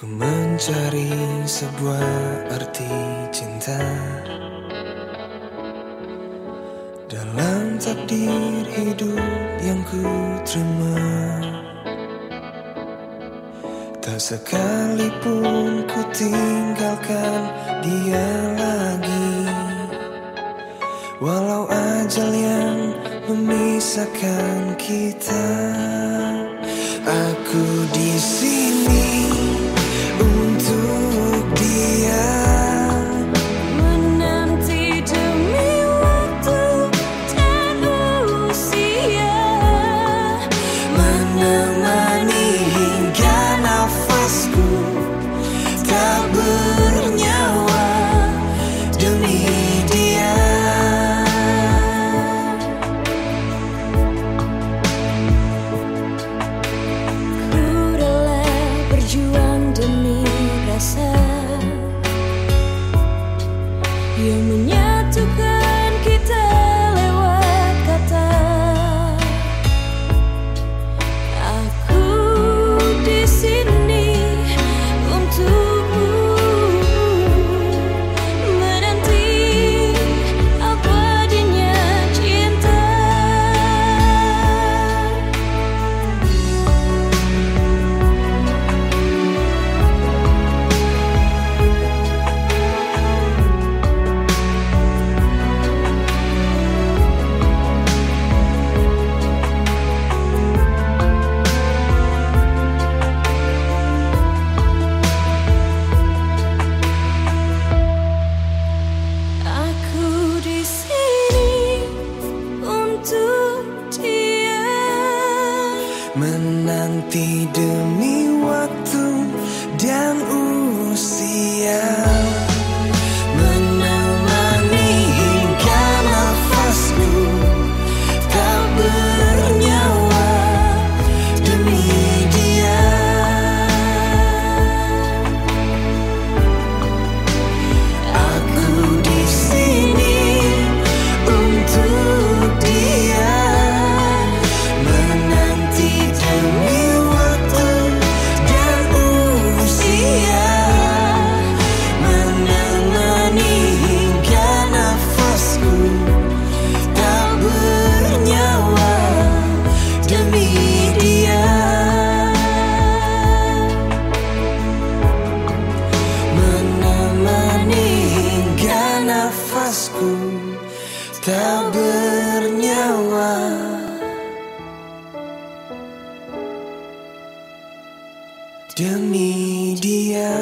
Ku mencari sebuah arti cinta Dalam takdir hidup yang ku terima. Tak sekalipun ku tinggalkan dia lagi Walau ajal yang memisahkan kita. Aku di sini Yang menyatukan Menanti demi waktu dan usia nafasku tak bernyawa. Demi dia